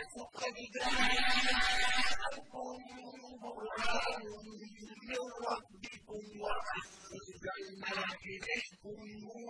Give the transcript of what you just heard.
النَّاسُ جَاءَكُم بُرْهَانٌ مِّن رَّبِّكُمْ وَأَنزَلْنَا إِلَيْكُمْ نُورًا